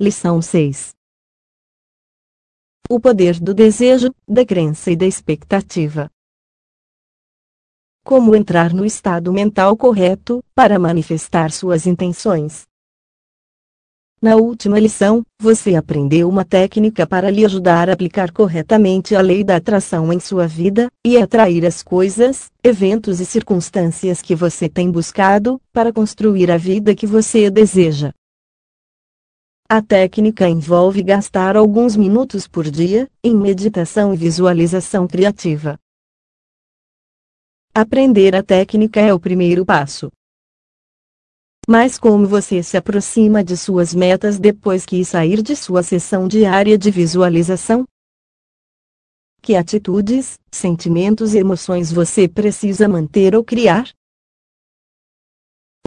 Lição 6 O poder do desejo, da crença e da expectativa. Como entrar no estado mental correto, para manifestar suas intenções. Na última lição, você aprendeu uma técnica para lhe ajudar a aplicar corretamente a lei da atração em sua vida, e atrair as coisas, eventos e circunstâncias que você tem buscado, para construir a vida que você deseja. A técnica envolve gastar alguns minutos por dia, em meditação e visualização criativa. Aprender a técnica é o primeiro passo. Mas como você se aproxima de suas metas depois que sair de sua sessão diária de visualização? Que atitudes, sentimentos e emoções você precisa manter ou criar?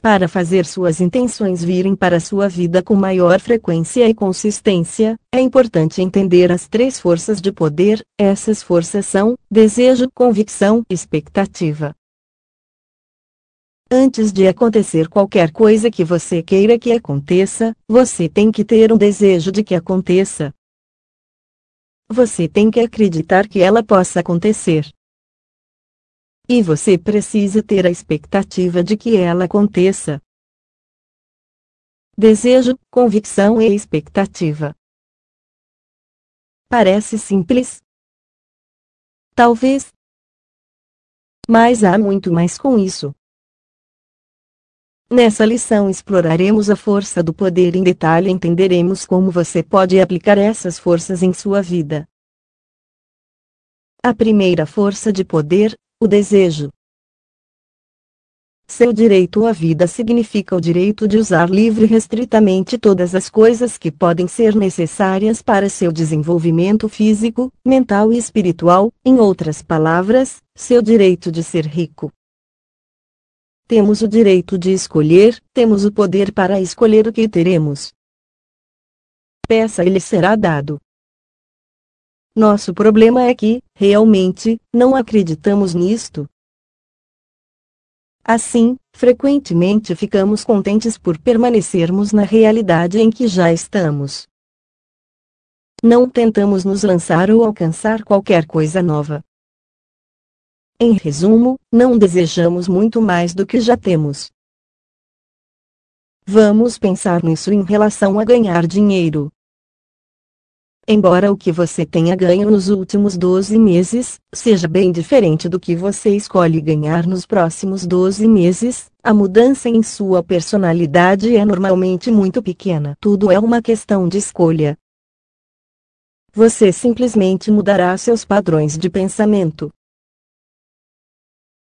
Para fazer suas intenções virem para sua vida com maior frequência e consistência, é importante entender as três forças de poder. Essas forças são desejo, convicção expectativa. Antes de acontecer qualquer coisa que você queira que aconteça, você tem que ter um desejo de que aconteça. Você tem que acreditar que ela possa acontecer. E você precisa ter a expectativa de que ela aconteça. Desejo, convicção e expectativa. Parece simples? Talvez. Mas há muito mais com isso. Nessa lição exploraremos a força do poder em detalhe e entenderemos como você pode aplicar essas forças em sua vida. A primeira força de poder, o desejo. Seu direito à vida significa o direito de usar livre e restritamente todas as coisas que podem ser necessárias para seu desenvolvimento físico, mental e espiritual, em outras palavras, seu direito de ser rico. Temos o direito de escolher, temos o poder para escolher o que teremos. Peça e lhe será dado. Nosso problema é que, realmente, não acreditamos nisto. Assim, frequentemente ficamos contentes por permanecermos na realidade em que já estamos. Não tentamos nos lançar ou alcançar qualquer coisa nova. Em resumo, não desejamos muito mais do que já temos. Vamos pensar nisso em relação a ganhar dinheiro. Embora o que você tenha ganho nos últimos 12 meses seja bem diferente do que você escolhe ganhar nos próximos 12 meses, a mudança em sua personalidade é normalmente muito pequena. Tudo é uma questão de escolha. Você simplesmente mudará seus padrões de pensamento.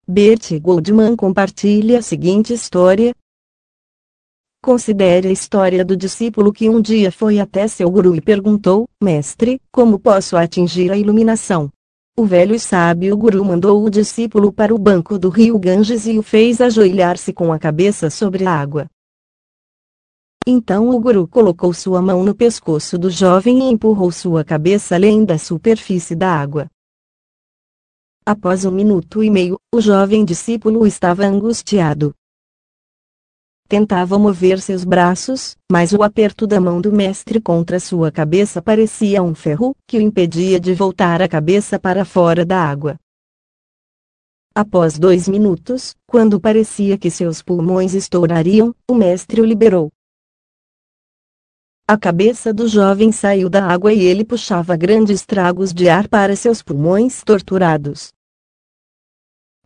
Bert Goldman compartilha a seguinte história. Considere a história do discípulo que um dia foi até seu guru e perguntou: Mestre, como posso atingir a iluminação? O velho e sábio guru mandou o discípulo para o banco do rio Ganges e o fez ajoelhar-se com a cabeça sobre a água. Então o guru colocou sua mão no pescoço do jovem e empurrou sua cabeça além da superfície da água. Após um minuto e meio, o jovem discípulo estava angustiado. Tentava mover seus braços, mas o aperto da mão do mestre contra sua cabeça parecia um ferro que o impedia de voltar a cabeça para fora da água. Após dois minutos, quando parecia que seus pulmões estourariam, o mestre o liberou. A cabeça do jovem saiu da água e ele puxava grandes tragos de ar para seus pulmões torturados.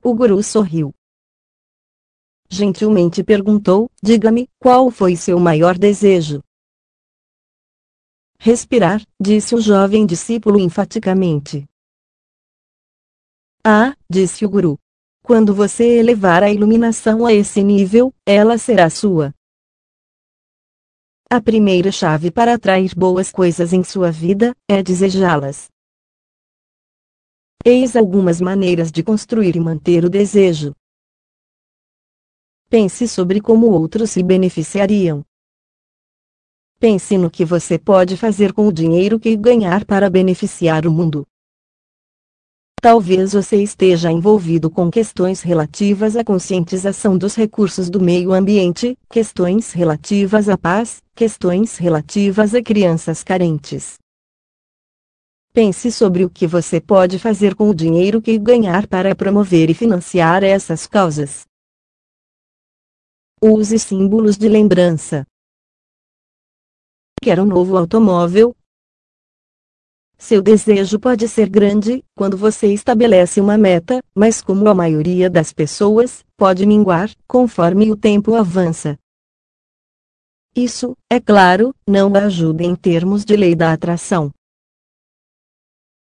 O guru sorriu. Gentilmente perguntou: Diga-me, qual foi seu maior desejo? Respirar, disse o jovem discípulo enfaticamente. Ah, disse o guru. Quando você elevar a iluminação a esse nível, ela será sua. A primeira chave para atrair boas coisas em sua vida é desejá-las. Eis algumas maneiras de construir e manter o desejo. Pense sobre como outros se beneficiariam. Pense no que você pode fazer com o dinheiro que ganhar para beneficiar o mundo. Talvez você esteja envolvido com questões relativas à conscientização dos recursos do meio ambiente, questões relativas à paz, questões relativas a crianças carentes. Pense sobre o que você pode fazer com o dinheiro que ganhar para promover e financiar essas causas. Use símbolos de lembrança. Quer um novo automóvel? Seu desejo pode ser grande, quando você estabelece uma meta, mas como a maioria das pessoas, pode minguar, conforme o tempo avança. Isso, é claro, não ajuda em termos de lei da atração.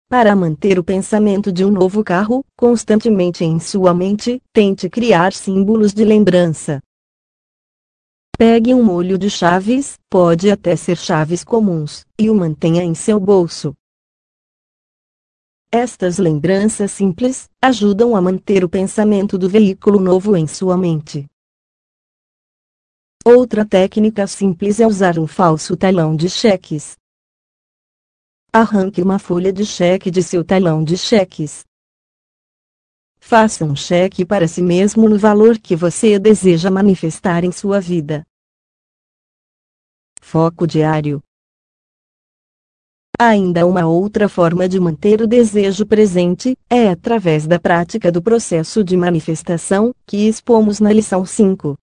Para manter o pensamento de um novo carro constantemente em sua mente, tente criar símbolos de lembrança. Pegue um molho de chaves, pode até ser chaves comuns, e o mantenha em seu bolso. Estas lembranças simples ajudam a manter o pensamento do veículo novo em sua mente. Outra técnica simples é usar um falso talão de cheques. Arranque uma folha de cheque de seu talão de cheques. Faça um cheque para si mesmo no valor que você deseja manifestar em sua vida. Foco diário. Ainda uma outra forma de manter o desejo presente é através da prática do processo de manifestação, que expomos na lição 5.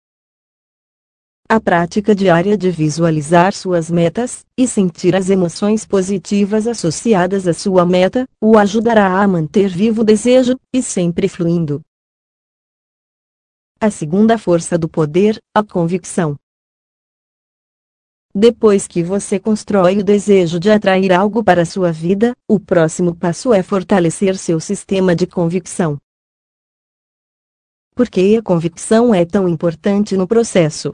A prática diária de visualizar suas metas e sentir as emoções positivas associadas à sua meta o ajudará a manter vivo o desejo e sempre fluindo. A segunda força do poder, a convicção. Depois que você constrói o desejo de atrair algo para sua vida, o próximo passo é fortalecer seu sistema de convicção. Por que a convicção é tão importante no processo?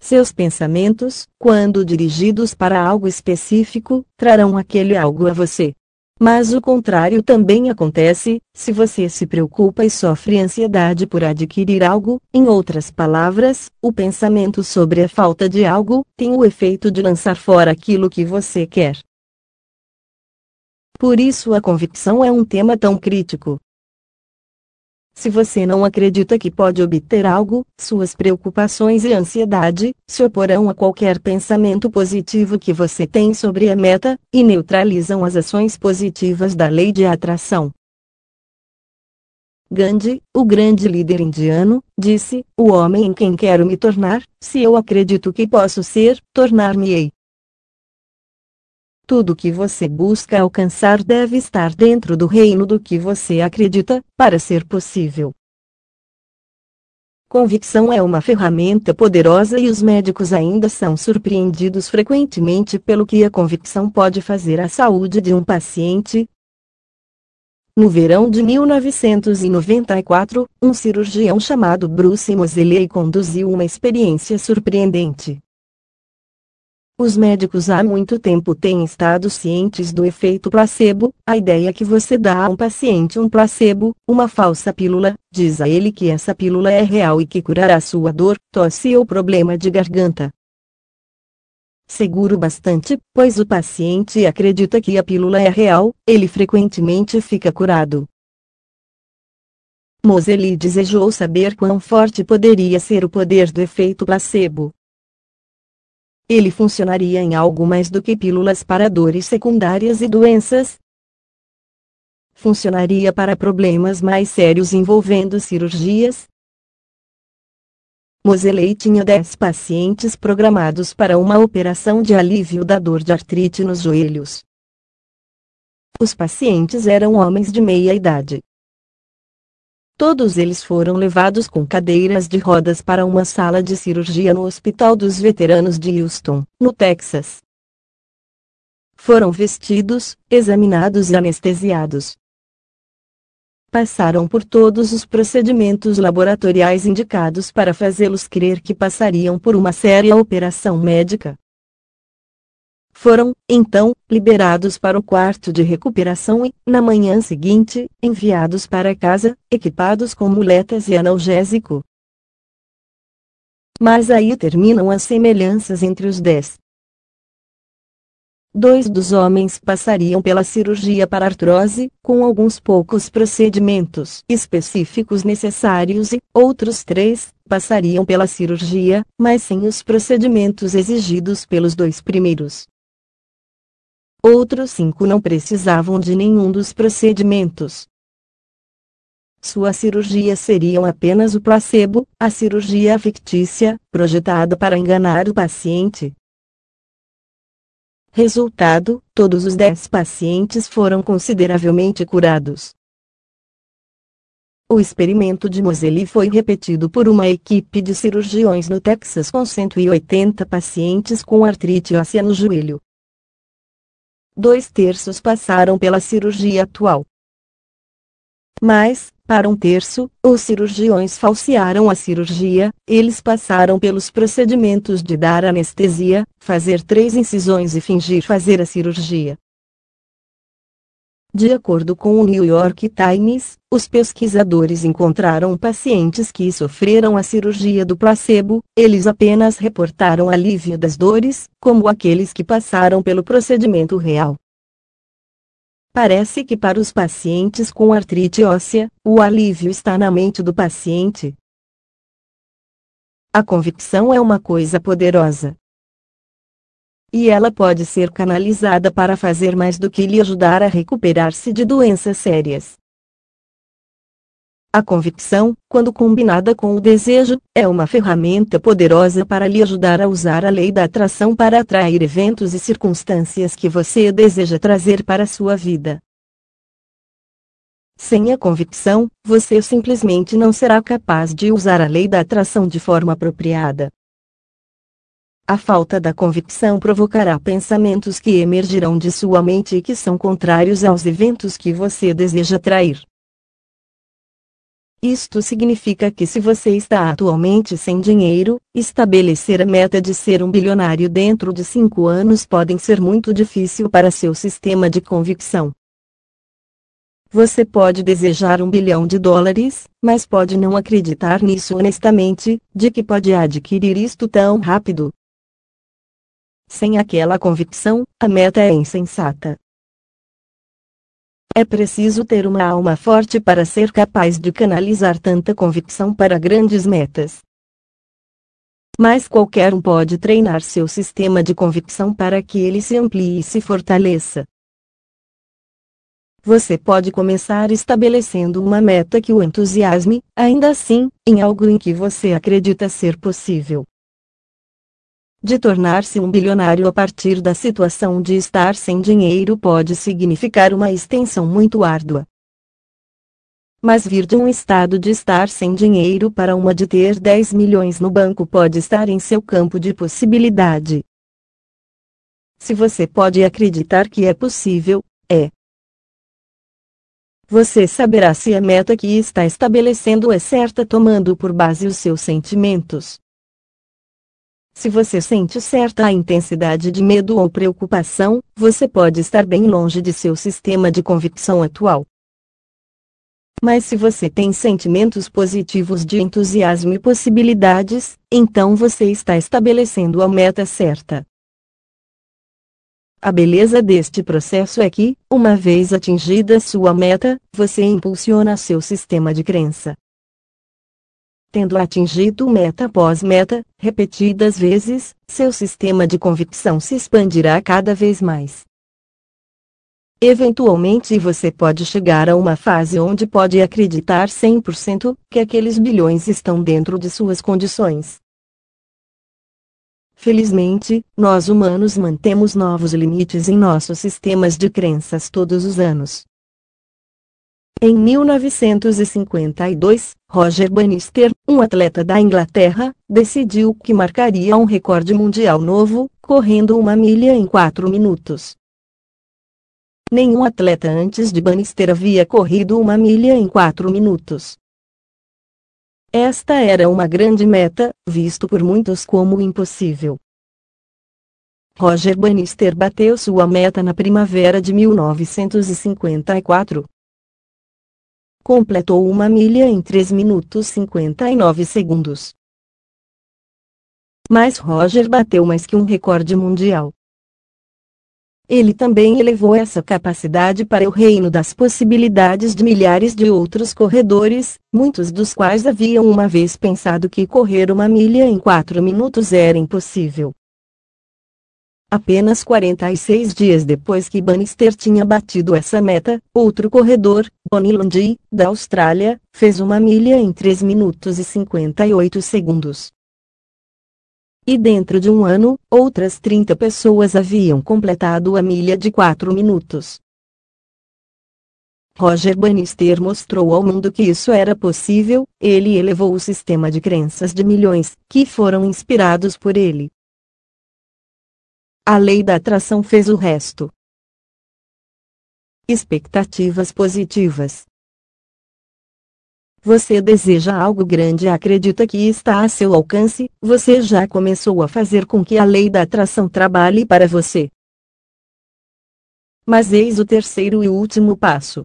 Seus pensamentos, quando dirigidos para algo específico, trarão aquele algo a você. Mas o contrário também acontece, se você se preocupa e sofre ansiedade por adquirir algo, em outras palavras, o pensamento sobre a falta de algo tem o efeito de lançar fora aquilo que você quer. Por isso a convicção é um tema tão crítico. Se você não acredita que pode obter algo, suas preocupações e ansiedade se oporão a qualquer pensamento positivo que você tem sobre a meta, e neutralizam as ações positivas da lei de atração. Gandhi, o grande líder indiano, disse: O homem em quem quero me tornar, se eu acredito que posso ser, tornar-me-ei. Tudo que você busca alcançar deve estar dentro do reino do que você acredita, para ser possível. Convicção é uma ferramenta poderosa e os médicos ainda são surpreendidos frequentemente pelo que a convicção pode fazer à saúde de um paciente. No verão de 1994, um cirurgião chamado Bruce Moseley conduziu uma experiência surpreendente. Os médicos há muito tempo têm estado cientes do efeito placebo, a ideia que você dá a um paciente um placebo, uma falsa pílula, diz a ele que essa pílula é real e que curará sua dor, tosse ou problema de garganta. Seguro bastante, pois o paciente acredita que a pílula é real, ele frequentemente fica curado. Moseley desejou saber quão forte poderia ser o poder do efeito placebo. Ele funcionaria em algo mais do que pílulas para dores secundárias e doenças. Funcionaria para problemas mais sérios envolvendo cirurgias. Moseley tinha 10 pacientes programados para uma operação de alívio da dor de artrite nos joelhos. Os pacientes eram homens de meia idade. Todos eles foram levados com cadeiras de rodas para uma sala de cirurgia no Hospital dos Veteranos de Houston, no Texas. Foram vestidos, examinados e anestesiados. Passaram por todos os procedimentos laboratoriais indicados para fazê-los crer que passariam por uma séria operação médica. Foram, então, liberados para o quarto de recuperação e, na manhã seguinte, enviados para casa, equipados com muletas e analgésico. Mas aí terminam as semelhanças entre os dez. Dois dos homens passariam pela cirurgia para artrose, com alguns poucos procedimentos específicos necessários e, outros três, passariam pela cirurgia, mas sem os procedimentos exigidos pelos dois primeiros. Outros cinco não precisavam de nenhum dos procedimentos. Sua cirurgia seriam apenas o placebo, a cirurgia fictícia, projetada para enganar o paciente. Resultado: todos os 10 pacientes foram consideravelmente curados. O experimento de Moseley foi repetido por uma equipe de cirurgiões no Texas com 180 pacientes com artrite óssea no joelho. Dois terços passaram pela cirurgia atual. Mas, para um terço, os cirurgiões falsearam a cirurgia, eles passaram pelos procedimentos de dar anestesia, fazer três incisões e fingir fazer a cirurgia. De acordo com o New York Times, os pesquisadores encontraram pacientes que sofreram a cirurgia do placebo, eles apenas reportaram alívio das dores, como aqueles que passaram pelo procedimento real. Parece que para os pacientes com artrite óssea, o alívio está na mente do paciente. A convicção é uma coisa poderosa e ela pode ser canalizada para fazer mais do que lhe ajudar a recuperar-se de doenças sérias. A convicção, quando combinada com o desejo, é uma ferramenta poderosa para lhe ajudar a usar a lei da atração para atrair eventos e circunstâncias que você deseja trazer para a sua vida. Sem a convicção, você simplesmente não será capaz de usar a lei da atração de forma apropriada. A falta da convicção provocará pensamentos que emergirão de sua mente e que são contrários aos eventos que você deseja atrair. Isto significa que se você está atualmente sem dinheiro, estabelecer a meta de ser um bilionário dentro de cinco anos pode ser muito difícil para seu sistema de convicção. Você pode desejar um bilhão de dólares, mas pode não acreditar nisso honestamente, de que pode adquirir isto tão rápido. Sem aquela convicção, a meta é insensata. É preciso ter uma alma forte para ser capaz de canalizar tanta convicção para grandes metas. Mas qualquer um pode treinar seu sistema de convicção para que ele se amplie e se fortaleça. Você pode começar estabelecendo uma meta que o entusiasme, ainda assim, em algo em que você acredita ser possível de tornar-se um bilionário a partir da situação de estar sem dinheiro pode significar uma extensão muito árdua. Mas vir de um estado de estar sem dinheiro para uma de ter 10 milhões no banco pode estar em seu campo de possibilidade. Se você pode acreditar que é possível, é. Você saberá se a meta que está estabelecendo é certa tomando por base os seus sentimentos. Se você sente certa intensidade de medo ou preocupação, você pode estar bem longe de seu sistema de convicção atual. Mas se você tem sentimentos positivos de entusiasmo e possibilidades, então você está estabelecendo a meta certa. A beleza deste processo é que, uma vez atingida sua meta, você impulsiona seu sistema de crença tendo atingido meta após meta, repetidas vezes, seu sistema de convicção se expandirá cada vez mais. Eventualmente você pode chegar a uma fase onde pode acreditar 100% que aqueles bilhões estão dentro de suas condições. Felizmente, nós humanos mantemos novos limites em nossos sistemas de crenças todos os anos. Em 1952, Roger Bannister, um atleta da Inglaterra, decidiu que marcaria um recorde mundial novo, correndo uma milha em 4 minutos. Nenhum atleta antes de Bannister havia corrido uma milha em 4 minutos. Esta era uma grande meta, visto por muitos como impossível. Roger Bannister bateu sua meta na primavera de 1954 completou uma milha em 3 minutos 59 segundos. Mas Roger bateu mais que um recorde mundial. ele também elevou essa capacidade para o reino das possibilidades de milhares de outros corredores, muitos dos quais haviam uma vez pensado que correr uma milha em quatro minutos era impossível. Apenas 46 dias depois que Bannister tinha batido essa meta, outro corredor, Bonnie Lundy, da Austrália, fez uma milha em 3 minutos e 58 segundos e dentro de um ano, outras 30 pessoas haviam completado a milha de 4 minutos. Roger Bannister mostrou ao mundo que isso era possível, ele elevou o sistema de crenças de milhões, que foram inspirados por ele. A lei da atração fez o resto. Expectativas positivas. Você deseja algo grande e acredita que está a seu alcance, você já começou a fazer com que a lei da atração trabalhe para você. Mas eis o terceiro e último passo.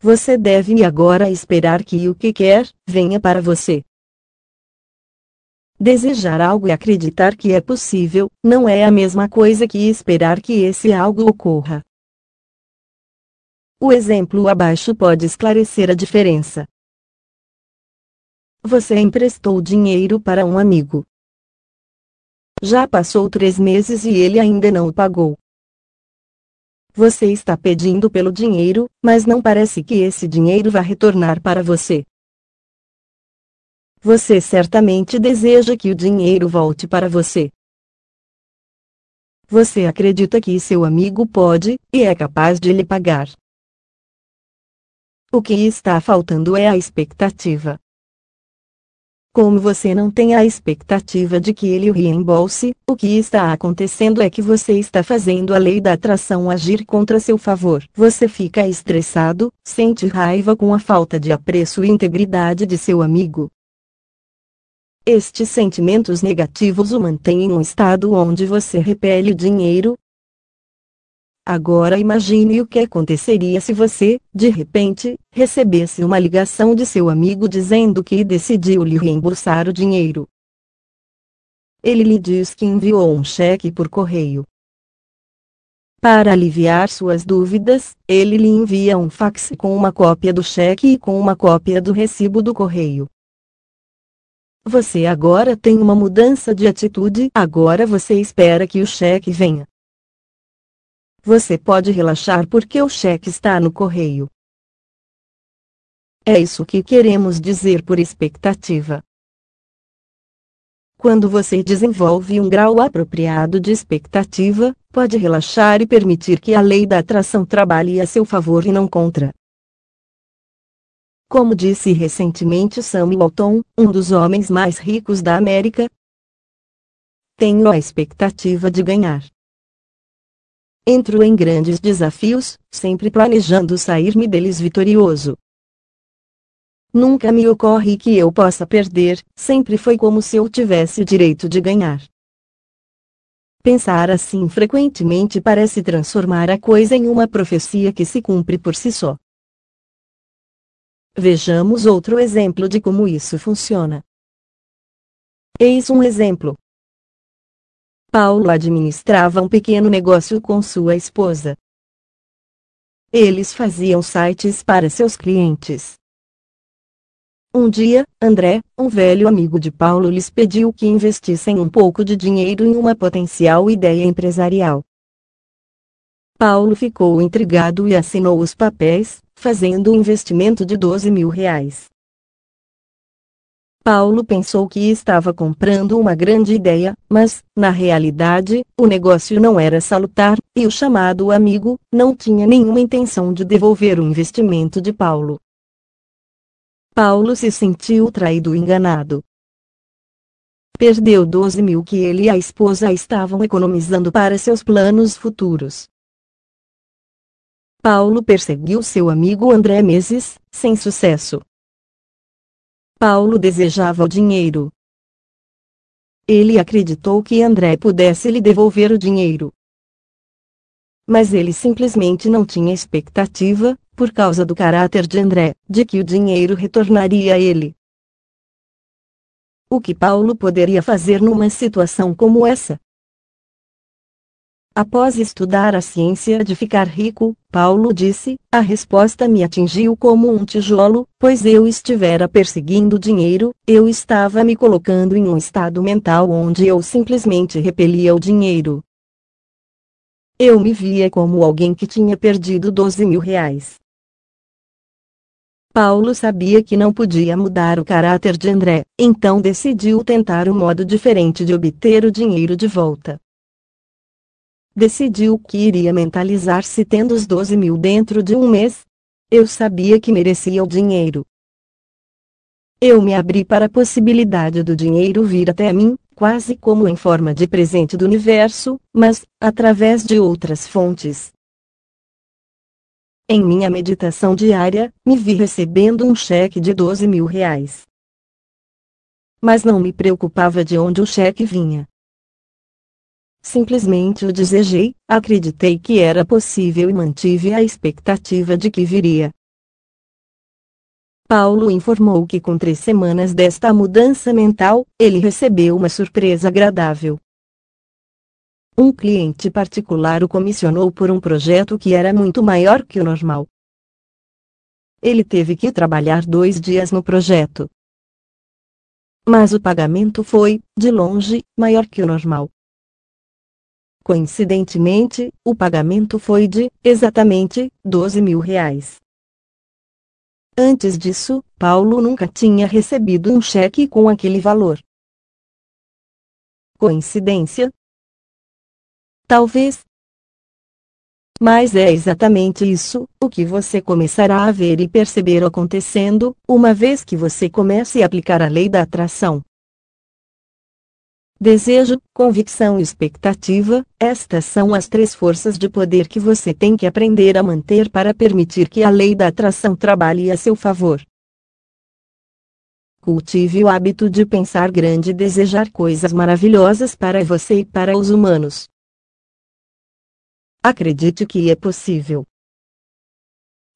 Você deve agora esperar que o que quer, venha para você. Desejar algo e acreditar que é possível, não é a mesma coisa que esperar que esse algo ocorra. O exemplo abaixo pode esclarecer a diferença. Você emprestou dinheiro para um amigo. Já passou três meses e ele ainda não o pagou. Você está pedindo pelo dinheiro, mas não parece que esse dinheiro vá retornar para você. Você certamente deseja que o dinheiro volte para você. Você acredita que seu amigo pode, e é capaz de lhe pagar. O que está faltando é a expectativa. Como você não tem a expectativa de que ele o reembolse, o que está acontecendo é que você está fazendo a lei da atração agir contra seu favor. Você fica estressado, sente raiva com a falta de apreço e integridade de seu amigo. Estes sentimentos negativos o mantêm em um estado onde você repele o dinheiro, Agora imagine o que aconteceria se você, de repente, recebesse uma ligação de seu amigo dizendo que decidiu lhe reembolsar o dinheiro. Ele lhe diz que enviou um cheque por correio. Para aliviar suas dúvidas, ele lhe envia um fax com uma cópia do cheque e com uma cópia do recibo do correio. Você agora tem uma mudança de atitude, agora você espera que o cheque venha. Você pode relaxar porque o cheque está no correio. É isso que queremos dizer por expectativa. Quando você desenvolve um grau apropriado de expectativa, pode relaxar e permitir que a lei da atração trabalhe a seu favor e não contra. Como disse recentemente Sam Walton, um dos homens mais ricos da América, tenho a expectativa de ganhar. Entro em grandes desafios, sempre planejando sair-me deles vitorioso. Nunca me ocorre que eu possa perder, sempre foi como se eu tivesse o direito de ganhar. Pensar assim frequentemente parece transformar a coisa em uma profecia que se cumpre por si só. Vejamos outro exemplo de como isso funciona. Eis um exemplo. Paulo administrava um pequeno negócio com sua esposa. Eles faziam sites para seus clientes. Um dia, André, um velho amigo de Paulo, lhes pediu que investissem um pouco de dinheiro em uma potencial ideia empresarial. Paulo ficou intrigado e assinou os papéis, fazendo um investimento de 12 mil reais. Paulo pensou que estava comprando uma grande ideia, mas, na realidade, o negócio não era salutar, e o chamado amigo não tinha nenhuma intenção de devolver o investimento de Paulo. Paulo se sentiu traído e enganado. Perdeu 12 mil que ele e a esposa estavam economizando para seus planos futuros. Paulo perseguiu seu amigo André meses, sem sucesso. Paulo desejava o dinheiro. Ele acreditou que André pudesse lhe devolver o dinheiro. Mas ele simplesmente não tinha expectativa, por causa do caráter de André, de que o dinheiro retornaria a ele. O que Paulo poderia fazer numa situação como essa? Após estudar a ciência de ficar rico, Paulo disse, a resposta me atingiu como um tijolo, pois eu estivera perseguindo dinheiro, eu estava me colocando em um estado mental onde eu simplesmente repelia o dinheiro. Eu me via como alguém que tinha perdido 12 mil reais. Paulo sabia que não podia mudar o caráter de André, então decidiu tentar um modo diferente de obter o dinheiro de volta decidiu que iria mentalizar-se tendo os 12 mil dentro de um mês. Eu sabia que merecia o dinheiro. Eu me abri para a possibilidade do dinheiro vir até mim, quase como em forma de presente do universo, mas, através de outras fontes. Em minha meditação diária, me vi recebendo um cheque de 12 mil reais. Mas não me preocupava de onde o cheque vinha. Simplesmente o desejei, acreditei que era possível e mantive a expectativa de que viria. Paulo informou que com três semanas desta mudança mental, ele recebeu uma surpresa agradável. Um cliente particular o comissionou por um projeto que era muito maior que o normal. Ele teve que trabalhar dois dias no projeto. Mas o pagamento foi, de longe, maior que o normal. Coincidentemente, o pagamento foi de, exatamente, 12 mil reais. Antes disso, Paulo nunca tinha recebido um cheque com aquele valor. Coincidência? Talvez. Mas é exatamente isso, o que você começará a ver e perceber acontecendo, uma vez que você comece a aplicar a lei da atração. Desejo, convicção e expectativa, estas são as três forças de poder que você tem que aprender a manter para permitir que a lei da atração trabalhe a seu favor. Cultive o hábito de pensar grande e desejar coisas maravilhosas para você e para os humanos. Acredite que é possível.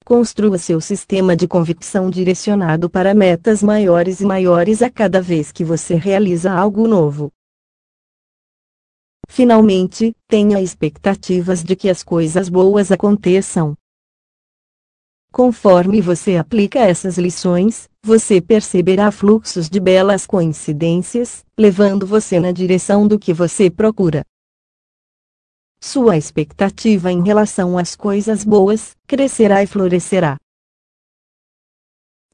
Construa seu sistema de convicção direcionado para metas maiores e maiores a cada vez que você realiza algo novo. Finalmente, tenha expectativas de que as coisas boas aconteçam. Conforme você aplica essas lições, você perceberá fluxos de belas coincidências, levando você na direção do que você procura. Sua expectativa em relação às coisas boas crescerá e florescerá.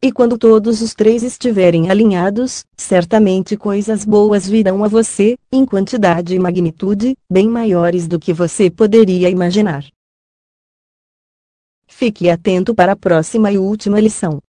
E quando todos os três estiverem alinhados, certamente coisas boas virão a você, em quantidade e magnitude, bem maiores do que você poderia imaginar. Fique atento para a próxima e última lição.